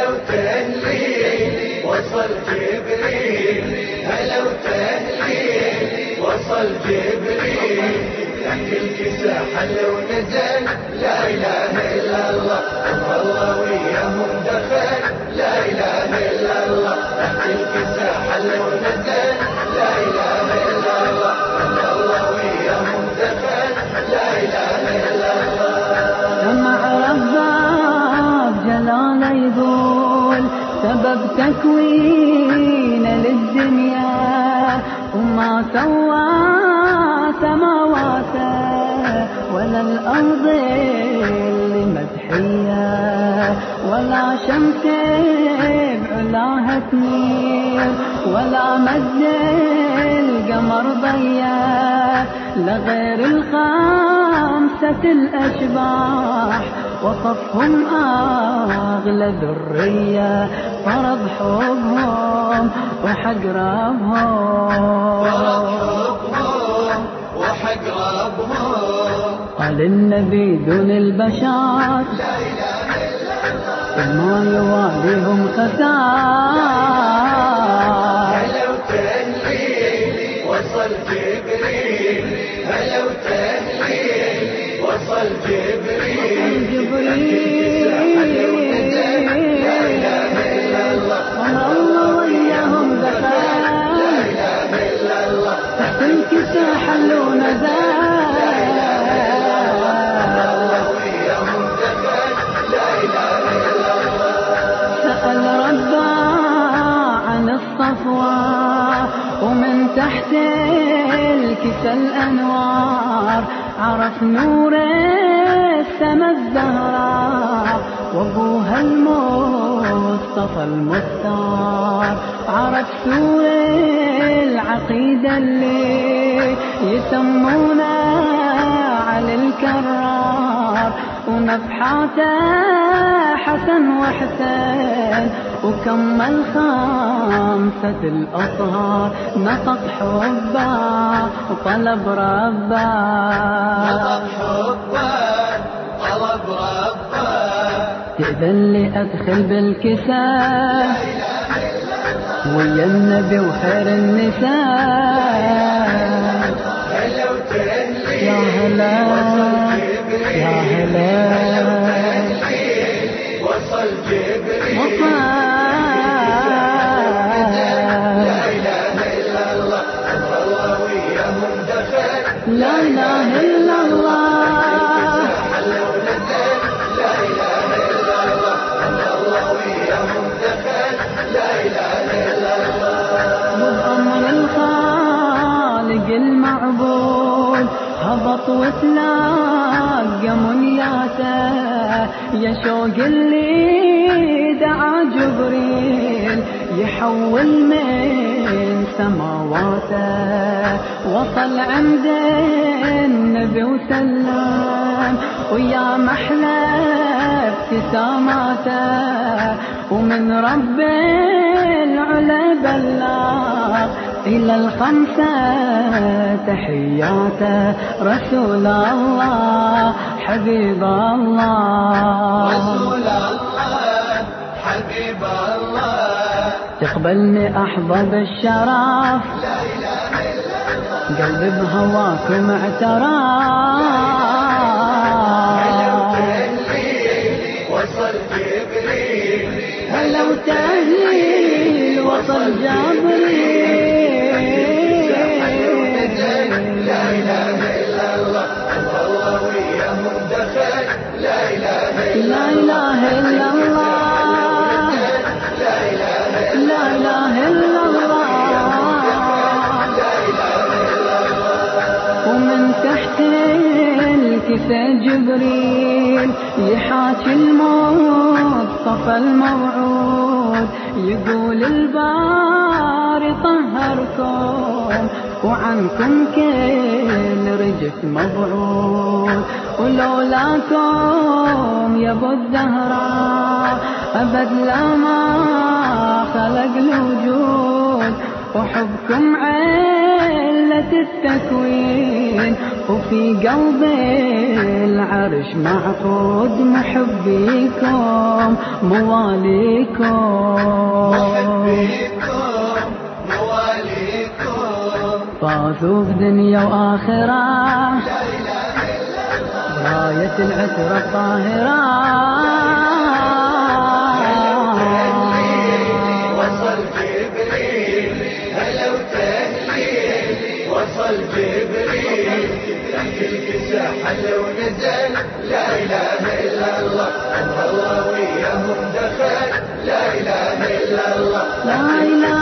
هلا وتهليل وصل جبريل. هلا وتهليل وصل جبريل. تحت الكسى حل ونزل لا إله إلا الله. الله وياهم دخل لا إله إلا الله. تحت الكسى حل ونزل سبب تكوين للدنيا. وما سوى سماواته ولا الأرض اللي مدحية. ولا شمس بعلاها تنير. ولا مد القمر ضيا. لغير الخمسة الأشباح. وصفهم أغلى ذرية. فرض حبهم وحق ربهم. وحق ربهم قال النبي دون البشر. ما يواليهم الا الله سأل ربا عن الصفوة ومن تحت الكسى الأنوار عرف نور السما الزهراء وابوها المصطفى المختار. عرف سور العقيدة اللي يسمونه على الكرار. ونفحاته حسن وحسين وكمل خمسة الأطهار. نطق حبه وطلب ربه طلب حبه طلب ربه لي أدخل بالكساء ويا النبي وخير النساء. يا هلا يا هلا. وصل جبريل دخل لا إله إلا الله. المعبود هبط وتلاقى منياته. يا شوق اللي دعا جبريل يحول من سماواته. وصل عند النبي وسلم ويا محلى ابتساماته. ومن رب العلا بلغ إلى الخمسة تحياته رسول الله حبيب الله. رسول الله حبيب الله. تقبلني أحظى بالشرف قلبي بهواكم اعتراف تهليل وصل جبريل. هلا وتهليل وصل جبريل. الكفى جبريل يحاكي المصطفى الموعود يقول الباري طهركم وعنكم كل رجس مبعود. ولولاكم يا أبو الزهراء أبد لا ما خلق الوجود. وحبكم علة التكوين وفي قلبي العرش معقود محبيكم مواليكم. محبيكم مواليكم. طافوا بدنيا وآخرة. لا إله إلا الله. راية العترة الطاهرة. الكسى حل ونزل لا إله إلا الله. الله وياهم دخل لا إله إلا الله. لا إله